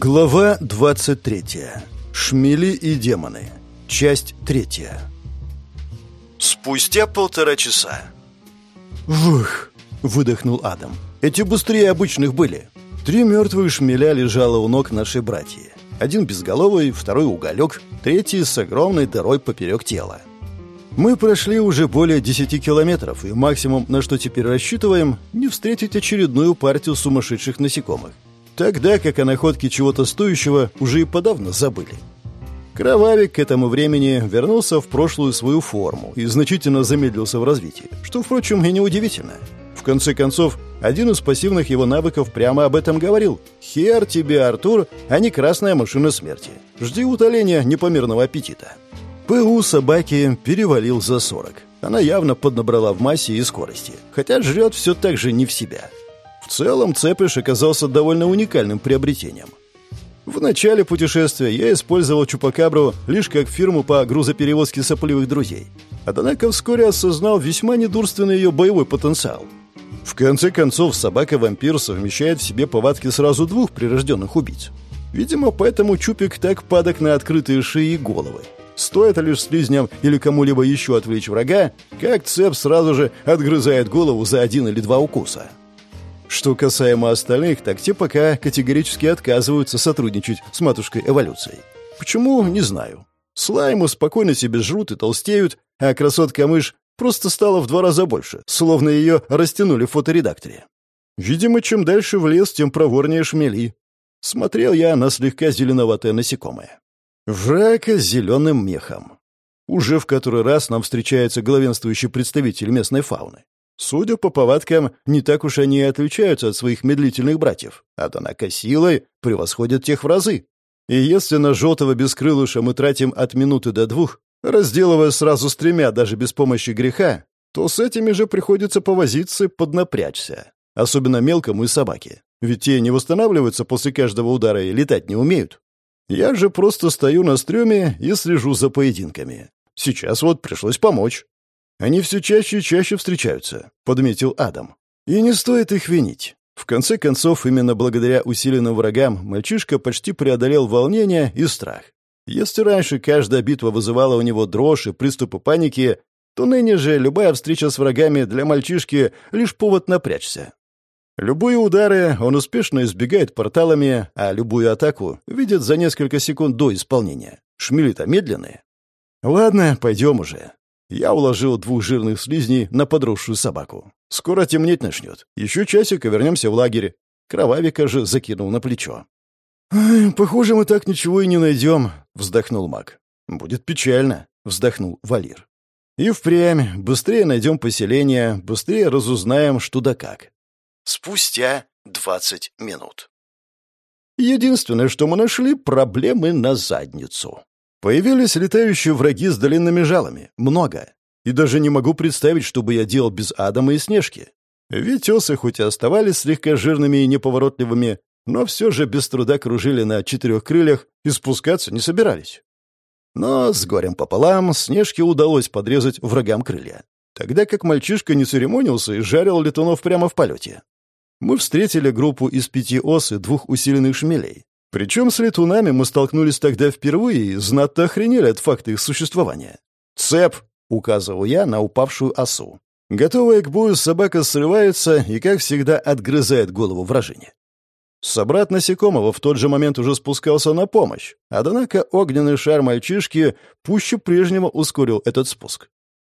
Глава 23. Шмели и демоны. Часть третья. Спустя полтора часа. «Вух!» — выдохнул Адам. «Эти быстрее обычных были. Три мертвых шмеля лежало у ног нашей братьи. Один безголовый, второй уголек, третий с огромной дырой поперек тела. Мы прошли уже более 10 километров, и максимум, на что теперь рассчитываем, не встретить очередную партию сумасшедших насекомых. Тогда как о находке чего-то стоящего уже и подавно забыли. Кровавик к этому времени вернулся в прошлую свою форму и значительно замедлился в развитии, что, впрочем, и неудивительно. В конце концов, один из пассивных его навыков прямо об этом говорил. «Хер тебе, Артур, а не красная машина смерти. Жди утоления непомерного аппетита». ПУ собаки перевалил за 40. Она явно поднабрала в массе и скорости, хотя жрет все так же не в себя – в целом цепыш оказался довольно уникальным приобретением. В начале путешествия я использовал Чупакабру лишь как фирму по грузоперевозке сопливых друзей. Однако вскоре осознал весьма недурственный ее боевой потенциал. В конце концов, собака-вампир совмещает в себе повадки сразу двух прирожденных убийц. Видимо, поэтому Чупик так падок на открытые шеи и головы. Стоит лишь слизням или кому-либо еще отвлечь врага, как цеп сразу же отгрызает голову за один или два укуса. Что касаемо остальных, так те пока категорически отказываются сотрудничать с матушкой эволюцией. Почему, не знаю. Слаймы спокойно себе жрут и толстеют, а красотка-мышь просто стала в два раза больше, словно ее растянули в фоторедакторе. Видимо, чем дальше в лес, тем проворнее шмели. Смотрел я на слегка зеленоватое насекомое. Враг с зеленым мехом. Уже в который раз нам встречается главенствующий представитель местной фауны. Судя по повадкам, не так уж они и отличаются от своих медлительных братьев, однако силой превосходят тех в разы. И если на желтого бескрылыша мы тратим от минуты до двух, разделывая сразу с тремя даже без помощи греха, то с этими же приходится повозиться, поднапрячься. Особенно мелкому и собаке. Ведь те не восстанавливаются после каждого удара и летать не умеют. Я же просто стою на стреме и слежу за поединками. Сейчас вот пришлось помочь. Они все чаще и чаще встречаются», — подметил Адам. «И не стоит их винить. В конце концов, именно благодаря усиленным врагам мальчишка почти преодолел волнение и страх. Если раньше каждая битва вызывала у него дрожь и приступы паники, то ныне же любая встреча с врагами для мальчишки — лишь повод напрячься. Любые удары он успешно избегает порталами, а любую атаку видит за несколько секунд до исполнения. Шмели-то медленные. «Ладно, пойдем уже. Я уложил двух жирных слизней на подросшую собаку. Скоро темнеть начнет. Еще часик и вернемся в лагерь. Кровавика же закинул на плечо. «Похоже, мы так ничего и не найдем», — вздохнул маг. «Будет печально», — вздохнул Валир. «И впрямь. Быстрее найдем поселение, быстрее разузнаем, что да как». Спустя двадцать минут. Единственное, что мы нашли, проблемы на задницу. Появились летающие враги с длинными жалами. Много. И даже не могу представить, что бы я делал без Адама и Снежки. Ведь осы хоть и оставались слегка жирными и неповоротливыми, но все же без труда кружили на четырех крыльях и спускаться не собирались. Но с горем пополам Снежке удалось подрезать врагам крылья. Тогда как мальчишка не церемонился и жарил летунов прямо в полете. Мы встретили группу из пяти ос и двух усиленных шмелей. Причем с летунами мы столкнулись тогда впервые и знатно охренели от факта их существования. «Цеп!» — указывал я на упавшую осу. Готовая к бою, собака срывается и, как всегда, отгрызает голову вражине. Собрат насекомого в тот же момент уже спускался на помощь, однако огненный шар мальчишки пуще прежнего ускорил этот спуск.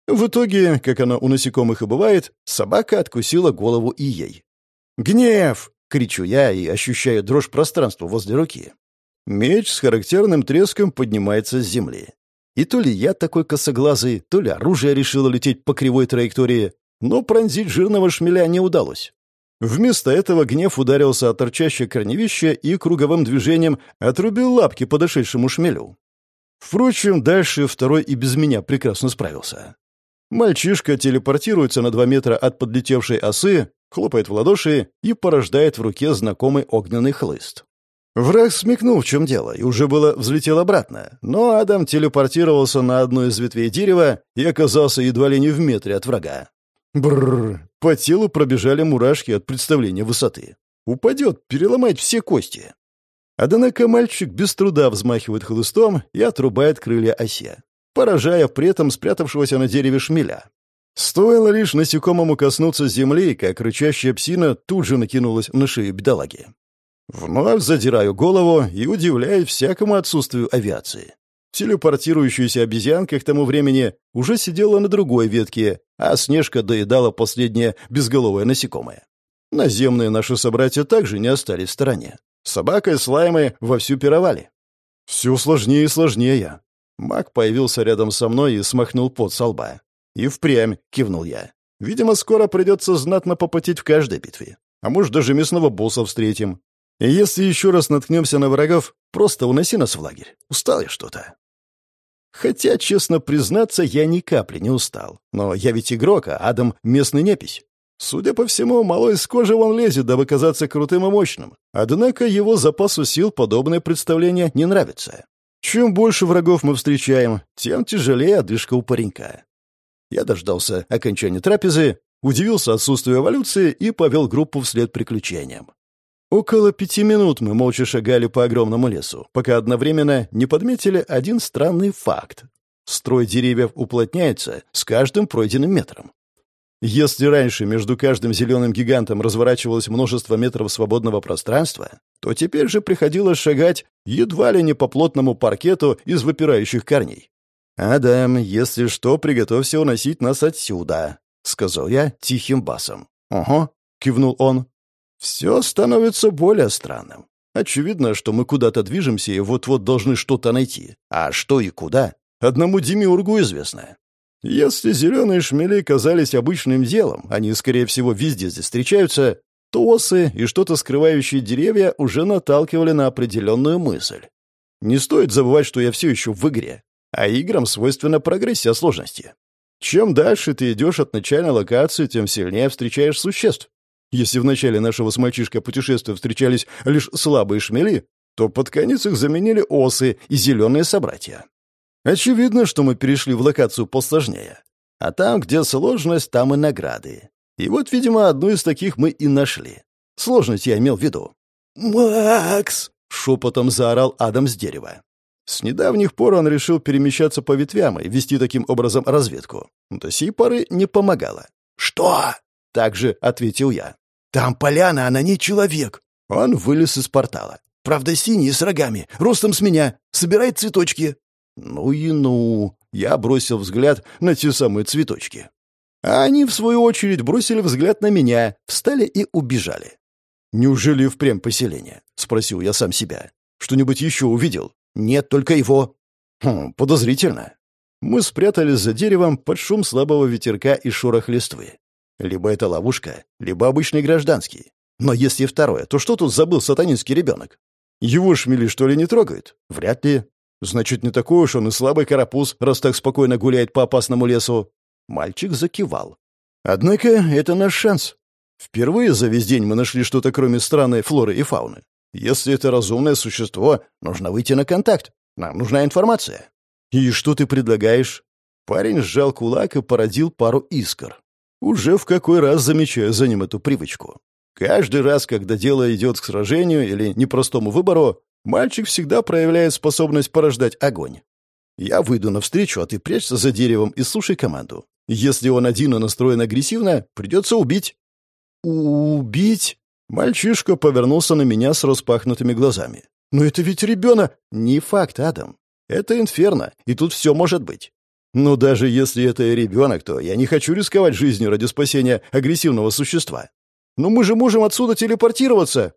В итоге, как оно у насекомых и бывает, собака откусила голову и ей. «Гнев!» Кричу я и ощущаю дрожь пространства возле руки. Меч с характерным треском поднимается с земли. И то ли я такой косоглазый, то ли оружие решило лететь по кривой траектории, но пронзить жирного шмеля не удалось. Вместо этого гнев ударился о торчащее корневище и круговым движением отрубил лапки подошедшему шмелю. Впрочем, дальше второй и без меня прекрасно справился. Мальчишка телепортируется на два метра от подлетевшей осы, хлопает в ладоши и порождает в руке знакомый огненный хлыст. Враг смекнул, в чем дело, и уже было взлетел обратно, но Адам телепортировался на одну из ветвей дерева и оказался едва ли не в метре от врага. Бррр, по телу пробежали мурашки от представления высоты. Упадет, переломает все кости. Однако мальчик без труда взмахивает хлыстом и отрубает крылья осе, поражая при этом спрятавшегося на дереве шмеля. Стоило лишь насекомому коснуться земли, как рычащая псина тут же накинулась на шею бедолаги. Вновь задираю голову и удивляюсь всякому отсутствию авиации. Телепортирующаяся обезьянка к тому времени уже сидела на другой ветке, а Снежка доедала последнее безголовое насекомое. Наземные наши собратья также не остались в стороне. Собака и слаймы вовсю пировали. Все сложнее и сложнее. Маг появился рядом со мной и смахнул пот со лба. «И впрямь», — кивнул я. «Видимо, скоро придется знатно попотеть в каждой битве. А может, даже местного босса встретим. И если еще раз наткнемся на врагов, просто уноси нас в лагерь. Устал я что-то». Хотя, честно признаться, я ни капли не устал. Но я ведь игрок, а Адам — местный непись. Судя по всему, малой с кожи вон лезет, дабы казаться крутым и мощным. Однако его запасу сил подобное представление не нравится. Чем больше врагов мы встречаем, тем тяжелее одышка у паренька. Я дождался окончания трапезы, удивился отсутствию эволюции и повел группу вслед приключениям. Около пяти минут мы молча шагали по огромному лесу, пока одновременно не подметили один странный факт. Строй деревьев уплотняется с каждым пройденным метром. Если раньше между каждым зеленым гигантом разворачивалось множество метров свободного пространства, то теперь же приходилось шагать едва ли не по плотному паркету из выпирающих корней. «Адам, если что, приготовься уносить нас отсюда», — сказал я тихим басом. «Ого», — кивнул он. «Все становится более странным. Очевидно, что мы куда-то движемся и вот-вот должны что-то найти. А что и куда? Одному Демиургу известно. Если зеленые шмели казались обычным делом, они, скорее всего, везде здесь встречаются, то осы и что-то скрывающие деревья уже наталкивали на определенную мысль. Не стоит забывать, что я все еще в игре, а играм свойственна прогрессия сложности. Чем дальше ты идешь от начальной локации, тем сильнее встречаешь существ. Если в начале нашего с мальчишкой путешествия встречались лишь слабые шмели, то под конец их заменили осы и зеленые собратья. Очевидно, что мы перешли в локацию посложнее. А там, где сложность, там и награды. И вот, видимо, одну из таких мы и нашли. Сложность я имел в виду. «Макс!» — шепотом заорал Адам с дерева. С недавних пор он решил перемещаться по ветвям и вести таким образом разведку. До сей поры не помогало. «Что?» — также ответил я. «Там поляна, а на ней человек». Он вылез из портала. «Правда, синий, с рогами, ростом с меня, собирает цветочки». Ну и ну. Я бросил взгляд на те самые цветочки. А они, в свою очередь, бросили взгляд на меня, встали и убежали. «Неужели впрямь поселение?» — спросил я сам себя. «Что-нибудь еще увидел?» «Нет, только его». «Хм, подозрительно». Мы спрятались за деревом под шум слабого ветерка и шорох листвы. Либо это ловушка, либо обычный гражданский. Но если второе, то что тут забыл сатанинский ребенок? Его шмели, что ли, не трогают? Вряд ли. Значит, не такой уж он и слабый карапуз, раз так спокойно гуляет по опасному лесу. Мальчик закивал. Однако это наш шанс. Впервые за весь день мы нашли что-то, кроме странной флоры и фауны. Если это разумное существо, нужно выйти на контакт. Нам нужна информация. И что ты предлагаешь? Парень сжал кулак и породил пару искр. Уже в какой раз замечаю за ним эту привычку. Каждый раз, когда дело идет к сражению или непростому выбору, Мальчик всегда проявляет способность порождать огонь. Я выйду навстречу, а ты прячься за деревом и слушай команду. Если он один и настроен агрессивно, придется убить». «Убить?» Мальчишка повернулся на меня с распахнутыми глазами. «Но это ведь ребенок!» «Не факт, Адам. Это инферно, и тут все может быть. Но даже если это ребенок, то я не хочу рисковать жизнью ради спасения агрессивного существа. Но мы же можем отсюда телепортироваться!»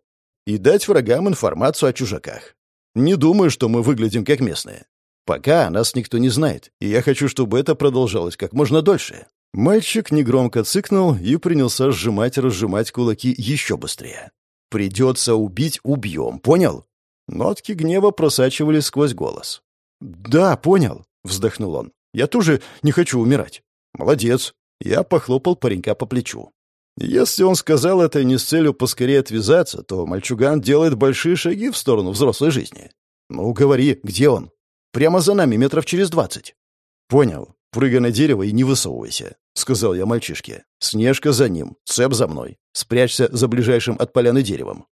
и дать врагам информацию о чужаках. Не думаю, что мы выглядим как местные. Пока нас никто не знает, и я хочу, чтобы это продолжалось как можно дольше». Мальчик негромко цыкнул и принялся сжимать и разжимать кулаки еще быстрее. «Придется убить — убьем, понял?» Нотки гнева просачивались сквозь голос. «Да, понял», — вздохнул он. «Я тоже не хочу умирать». «Молодец». Я похлопал паренька по плечу. Если он сказал это не с целью поскорее отвязаться, то мальчуган делает большие шаги в сторону взрослой жизни. Ну, говори, где он? Прямо за нами, метров через двадцать. Понял. Прыгай на дерево и не высовывайся, сказал я мальчишке. Снежка за ним, цеп за мной. Спрячься за ближайшим от поляны деревом.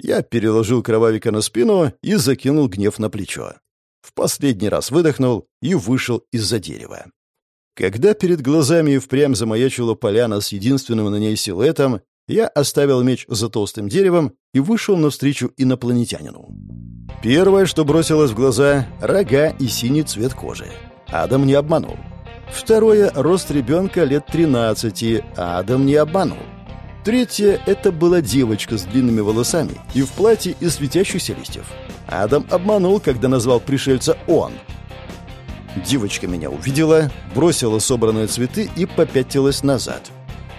Я переложил кровавика на спину и закинул гнев на плечо. В последний раз выдохнул и вышел из-за дерева. Когда перед глазами и впрямь замаячила поляна с единственным на ней силуэтом, я оставил меч за толстым деревом и вышел навстречу инопланетянину. Первое, что бросилось в глаза — рога и синий цвет кожи. Адам не обманул. Второе — рост ребенка лет 13, Адам не обманул. Третье — это была девочка с длинными волосами и в платье из светящихся листьев. Адам обманул, когда назвал пришельца «он». Девочка меня увидела, бросила собранные цветы и попятилась назад.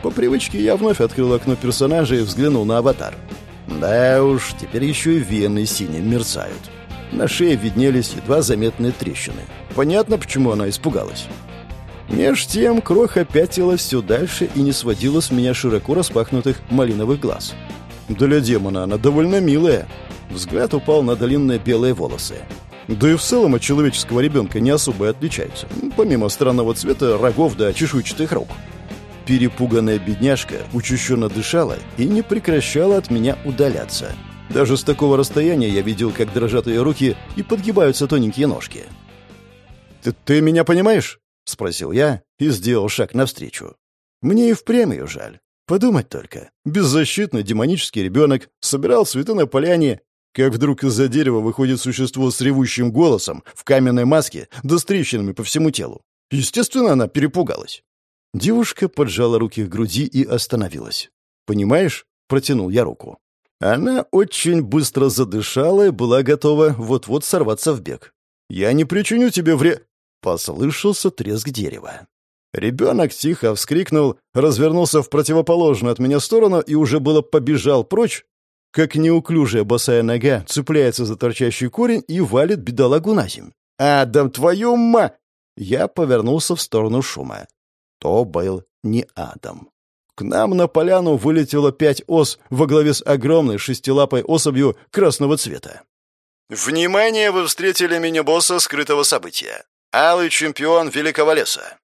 По привычке я вновь открыл окно персонажа и взглянул на аватар. Да уж, теперь еще и вены синим мерцают. На шее виднелись едва заметные трещины. Понятно, почему она испугалась. Меж тем Кроха пятилась все дальше и не сводила с меня широко распахнутых малиновых глаз. Для демона она довольно милая. Взгляд упал на длинные белые волосы. Да и в целом от человеческого ребенка не особо отличаются, помимо странного цвета рогов да чешуйчатых рук. Перепуганная бедняжка учащенно дышала и не прекращала от меня удаляться. Даже с такого расстояния я видел, как дрожат ее руки и подгибаются тоненькие ножки. «Ты, ты меня понимаешь?» — спросил я и сделал шаг навстречу. Мне и впрямь ее жаль. Подумать только. Беззащитный демонический ребенок собирал цветы на поляне, как вдруг из-за дерева выходит существо с ревущим голосом, в каменной маске, да с трещинами по всему телу. Естественно, она перепугалась. Девушка поджала руки к груди и остановилась. «Понимаешь?» — протянул я руку. Она очень быстро задышала и была готова вот-вот сорваться в бег. «Я не причиню тебе вре...» Послышался треск дерева. Ребенок тихо вскрикнул, развернулся в противоположную от меня сторону и уже было побежал прочь, как неуклюжая босая нога цепляется за торчащий корень и валит бедолагу на земь. «Адам, твою ма!» Я повернулся в сторону шума. То был не Адам. К нам на поляну вылетело пять ос во главе с огромной шестилапой особью красного цвета. «Внимание! Вы встретили мини-босса скрытого события. Алый чемпион Великого леса».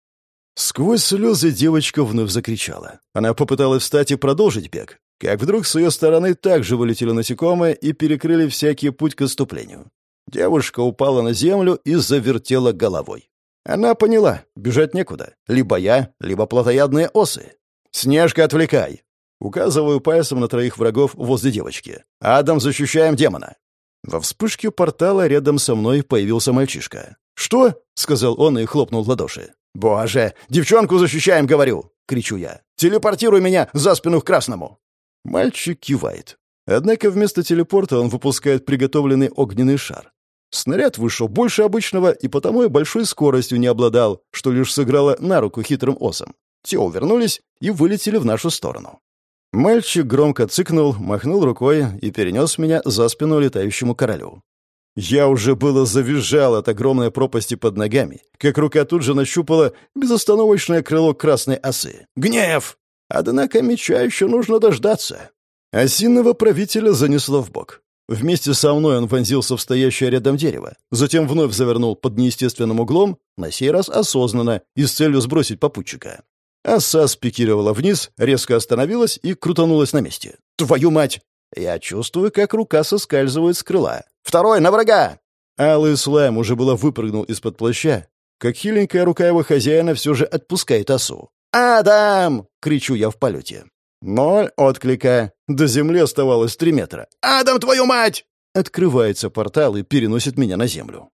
Сквозь слезы девочка вновь закричала. Она попыталась встать и продолжить бег, как вдруг с ее стороны также вылетели насекомые и перекрыли всякий путь к отступлению. Девушка упала на землю и завертела головой. Она поняла, бежать некуда. Либо я, либо плотоядные осы. «Снежка, отвлекай!» Указываю пальцем на троих врагов возле девочки. «Адам, защищаем демона!» Во вспышке портала рядом со мной появился мальчишка. «Что?» — сказал он и хлопнул в ладоши. «Боже, девчонку защищаем, говорю!» — кричу я. «Телепортируй меня за спину к красному!» Мальчик кивает. Однако вместо телепорта он выпускает приготовленный огненный шар. Снаряд вышел больше обычного и потому и большой скоростью не обладал, что лишь сыграло на руку хитрым осам. Те увернулись и вылетели в нашу сторону. Мальчик громко цыкнул, махнул рукой и перенес меня за спину летающему королю. Я уже было завизжал от огромной пропасти под ногами, как рука тут же нащупала безостановочное крыло красной осы. «Гнев!» Однако меча еще нужно дождаться. Осиного правителя занесло в бок. Вместе со мной он вонзился в стоящее рядом дерево, затем вновь завернул под неестественным углом, на сей раз осознанно и с целью сбросить попутчика. Оса спикировала вниз, резко остановилась и крутанулась на месте. «Твою мать!» Я чувствую, как рука соскальзывает с крыла. «Второй, на врага!» Алый слайм уже было выпрыгнул из-под плаща, как хиленькая рука его хозяина все же отпускает осу. «Адам!» — кричу я в полете. Ноль отклика. До земли оставалось три метра. «Адам, твою мать!» Открывается портал и переносит меня на землю.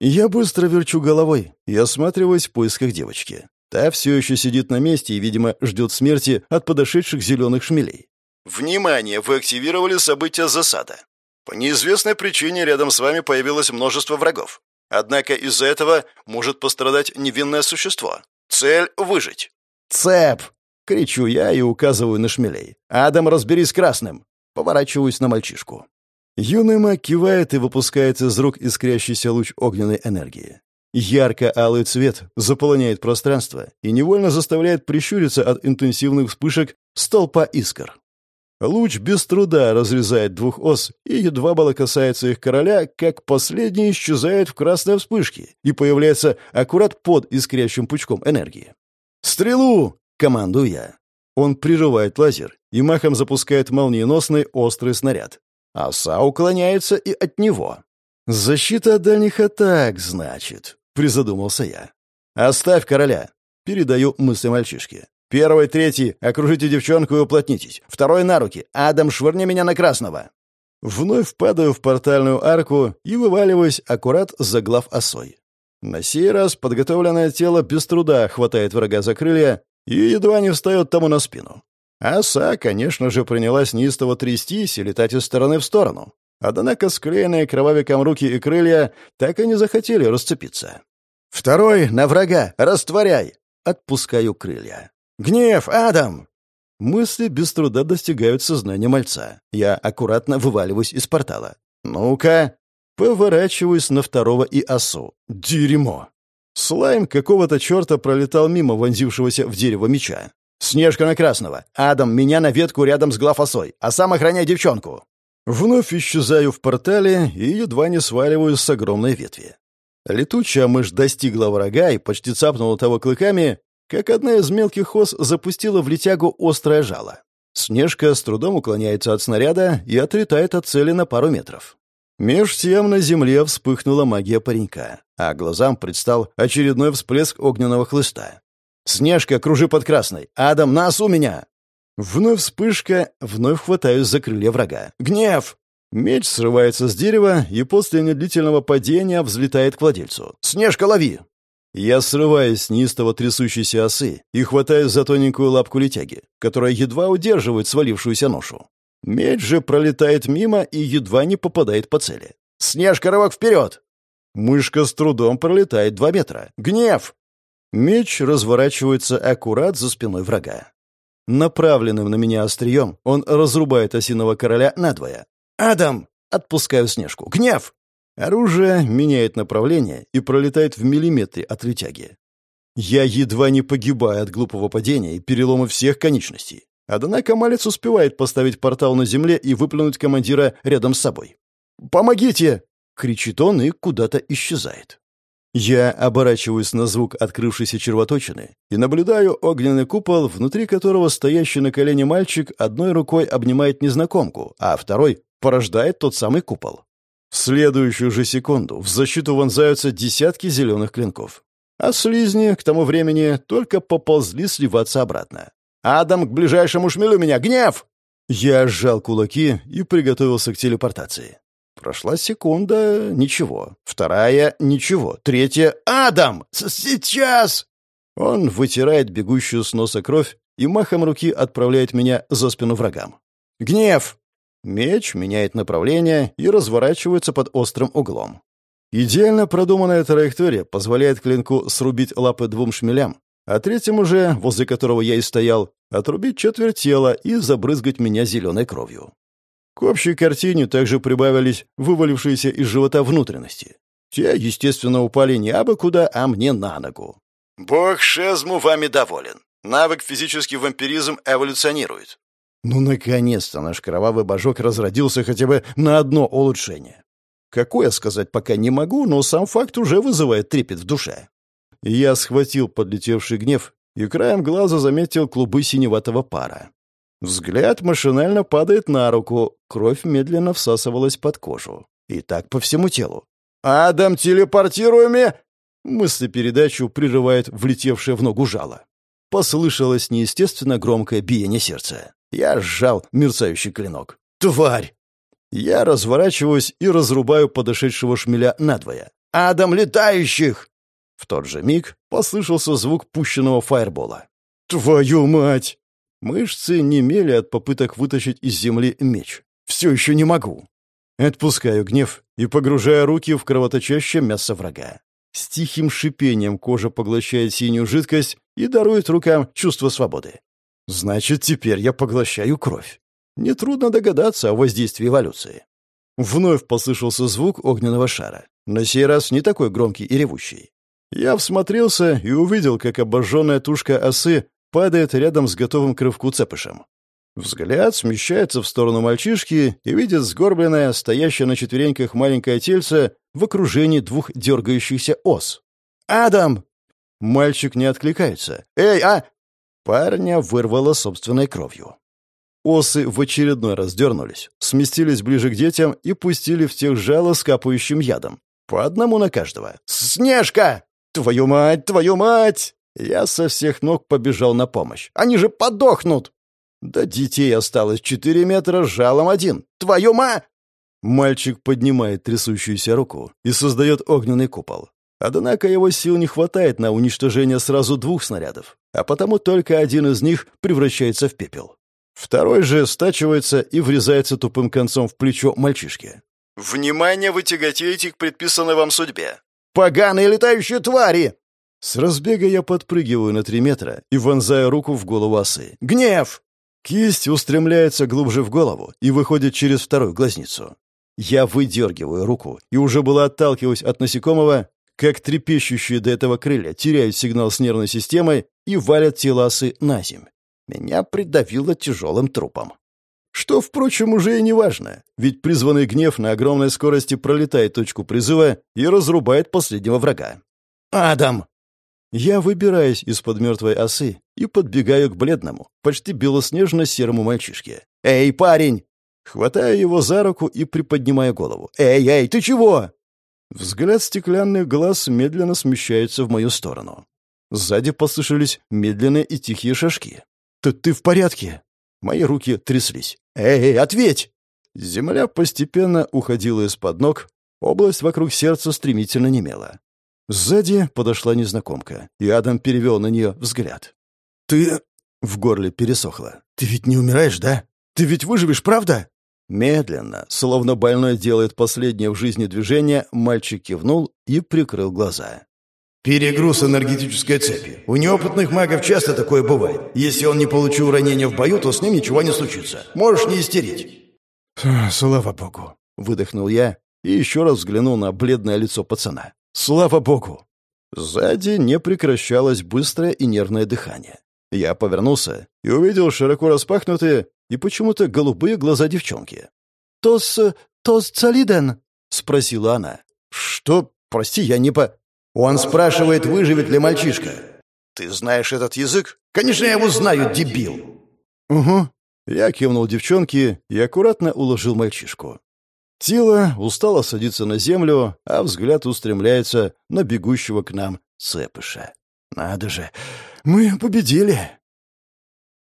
Я быстро верчу головой и осматриваюсь в поисках девочки. Та все еще сидит на месте и, видимо, ждет смерти от подошедших зеленых шмелей. Внимание! Вы активировали события засада. По неизвестной причине рядом с вами появилось множество врагов. Однако из-за этого может пострадать невинное существо. Цель — выжить. «Цеп!» — кричу я и указываю на шмелей. «Адам, разберись с красным!» Поворачиваюсь на мальчишку. Юный маг кивает и выпускает из рук искрящийся луч огненной энергии. Ярко-алый цвет заполняет пространство и невольно заставляет прищуриться от интенсивных вспышек столпа искр. Луч без труда разрезает двух ос, и едва было касается их короля, как последний исчезает в красной вспышке и появляется аккурат под искрящим пучком энергии. «Стрелу!» — командую я. Он прерывает лазер и махом запускает молниеносный острый снаряд. Оса уклоняется и от него. «Защита от дальних атак, значит», — призадумался я. «Оставь короля», — передаю мысли мальчишки. «Первый, третий, окружите девчонку и уплотнитесь. Второй на руки. Адам, швырни меня на красного». Вновь падаю в портальную арку и вываливаюсь аккурат заглав осой. На сей раз подготовленное тело без труда хватает врага за крылья и едва не встает тому на спину. Оса, конечно же, принялась неистово трястись и летать из стороны в сторону. Однако склеенные кровавиком руки и крылья так и не захотели расцепиться. «Второй на врага! Растворяй!» Отпускаю крылья. «Гнев, Адам!» Мысли без труда достигают сознания мальца. Я аккуратно вываливаюсь из портала. «Ну-ка!» Поворачиваюсь на второго и осу. Дерьмо! Слайм какого-то черта пролетал мимо вонзившегося в дерево меча. «Снежка на красного! Адам, меня на ветку рядом с главосой, а сам охраняй девчонку!» Вновь исчезаю в портале и едва не сваливаюсь с огромной ветви. Летучая мышь достигла врага и почти цапнула того клыками, как одна из мелких ос запустила в летягу острое жало. Снежка с трудом уклоняется от снаряда и отлетает от цели на пару метров. Меж тем на земле вспыхнула магия паренька, а глазам предстал очередной всплеск огненного хлыста. «Снежка, кружи под красной! Адам, нас у меня!» Вновь вспышка, вновь хватаюсь за крылья врага. «Гнев!» Меч срывается с дерева и после недлительного падения взлетает к владельцу. «Снежка, лови!» Я срываюсь с неистово трясущейся осы и хватаюсь за тоненькую лапку летяги, которая едва удерживает свалившуюся ношу. Меч же пролетает мимо и едва не попадает по цели. «Снежка, рывок вперед!» Мышка с трудом пролетает два метра. «Гнев!» Меч разворачивается аккурат за спиной врага. Направленным на меня острием он разрубает осиного короля надвое. «Адам!» — отпускаю Снежку. «Гнев!» Оружие меняет направление и пролетает в миллиметре от летяги. Я едва не погибаю от глупого падения и перелома всех конечностей. Однако малец успевает поставить портал на земле и выплюнуть командира рядом с собой. «Помогите!» — кричит он и куда-то исчезает. Я оборачиваюсь на звук открывшейся червоточины и наблюдаю огненный купол, внутри которого стоящий на колене мальчик одной рукой обнимает незнакомку, а второй порождает тот самый купол. В следующую же секунду в защиту вонзаются десятки зеленых клинков. А слизни к тому времени только поползли сливаться обратно. «Адам, к ближайшему шмелю меня! Гнев!» Я сжал кулаки и приготовился к телепортации. Прошла секунда — ничего. Вторая — ничего. Третья — «Адам! Сейчас!» Он вытирает бегущую с носа кровь и махом руки отправляет меня за спину врагам. «Гнев!» Меч меняет направление и разворачивается под острым углом. Идеально продуманная траектория позволяет клинку срубить лапы двум шмелям, а третьему же, возле которого я и стоял, отрубить четверть тела и забрызгать меня зеленой кровью. К общей картине также прибавились вывалившиеся из живота внутренности. Те, естественно, упали не абы куда, а мне на ногу. «Бог Шезму вами доволен. Навык физический вампиризм эволюционирует». Ну, наконец-то наш кровавый божок разродился хотя бы на одно улучшение. Какое сказать пока не могу, но сам факт уже вызывает трепет в душе. Я схватил подлетевший гнев и краем глаза заметил клубы синеватого пара. Взгляд машинально падает на руку, кровь медленно всасывалась под кожу. И так по всему телу. «Адам, телепортируй Мысли передачу прерывает влетевшее в ногу жало. Послышалось неестественно громкое биение сердца. Я сжал мерцающий клинок. «Тварь!» Я разворачиваюсь и разрубаю подошедшего шмеля надвое. «Адам летающих!» В тот же миг послышался звук пущенного фаербола. «Твою мать!» Мышцы немели от попыток вытащить из земли меч. «Все еще не могу!» Отпускаю гнев и погружаю руки в кровоточащее мясо врага. С тихим шипением кожа поглощает синюю жидкость и дарует рукам чувство свободы. Значит, теперь я поглощаю кровь. Нетрудно догадаться о воздействии эволюции. Вновь послышался звук огненного шара. На сей раз не такой громкий и ревущий. Я всмотрелся и увидел, как обожженная тушка осы падает рядом с готовым к рывку цепышем. Взгляд смещается в сторону мальчишки и видит сгорбленное, стоящее на четвереньках маленькое тельце в окружении двух дергающихся ос. «Адам!» Мальчик не откликается. «Эй, а!» Парня вырвало собственной кровью. Осы в очередной раз дернулись, сместились ближе к детям и пустили в тех жало с капающим ядом. По одному на каждого. «Снежка! Твою мать, твою мать!» Я со всех ног побежал на помощь. «Они же подохнут!» До детей осталось четыре метра, жалом один. «Твою ма...» Мальчик поднимает трясущуюся руку и создает огненный купол. Однако его сил не хватает на уничтожение сразу двух снарядов, а потому только один из них превращается в пепел. Второй же стачивается и врезается тупым концом в плечо мальчишки. «Внимание, вы тяготеете к предписанной вам судьбе!» «Поганые летающие твари!» С разбега я подпрыгиваю на три метра и вонзаю руку в голову осы. «Гнев!» Кисть устремляется глубже в голову и выходит через вторую глазницу. Я выдергиваю руку и уже было отталкиваюсь от насекомого, как трепещущие до этого крылья теряют сигнал с нервной системой и валят тело осы на земь. Меня придавило тяжелым трупом. Что, впрочем, уже и не важно, ведь призванный гнев на огромной скорости пролетает точку призыва и разрубает последнего врага. «Адам!» Я выбираюсь из-под мертвой осы и подбегаю к бледному, почти белоснежно-серому мальчишке. «Эй, парень!» Хватаю его за руку и приподнимаю голову. «Эй, эй, ты чего?» Взгляд стеклянных глаз медленно смещается в мою сторону. Сзади послышались медленные и тихие шажки. «Ты, ты в порядке?» Мои руки тряслись. «Эй, эй, ответь!» Земля постепенно уходила из-под ног, область вокруг сердца стремительно немела. Сзади подошла незнакомка, и Адам перевел на нее взгляд. «Ты...» — в горле пересохло. «Ты ведь не умираешь, да? Ты ведь выживешь, правда?» Медленно, словно больной делает последнее в жизни движение, мальчик кивнул и прикрыл глаза. Перегруз энергетической цепи. У неопытных магов часто такое бывает. Если он не получил ранения в бою, то с ним ничего не случится. Можешь не истерить. «Слава богу!» — выдохнул я и еще раз взглянул на бледное лицо пацана. «Слава богу!» Сзади не прекращалось быстрое и нервное дыхание. Я повернулся и увидел широко распахнутые и почему-то голубые глаза девчонки. «Тос... тос цалиден?» — спросила она. «Что? Прости, я не по...» Он спрашивает, выживет ли мальчишка. «Ты знаешь этот язык?» «Конечно, я его знаю, дебил!» «Угу». Я кивнул девчонке и аккуратно уложил мальчишку. Тело устало садится на землю, а взгляд устремляется на бегущего к нам цепыша. «Надо же! Мы победили!»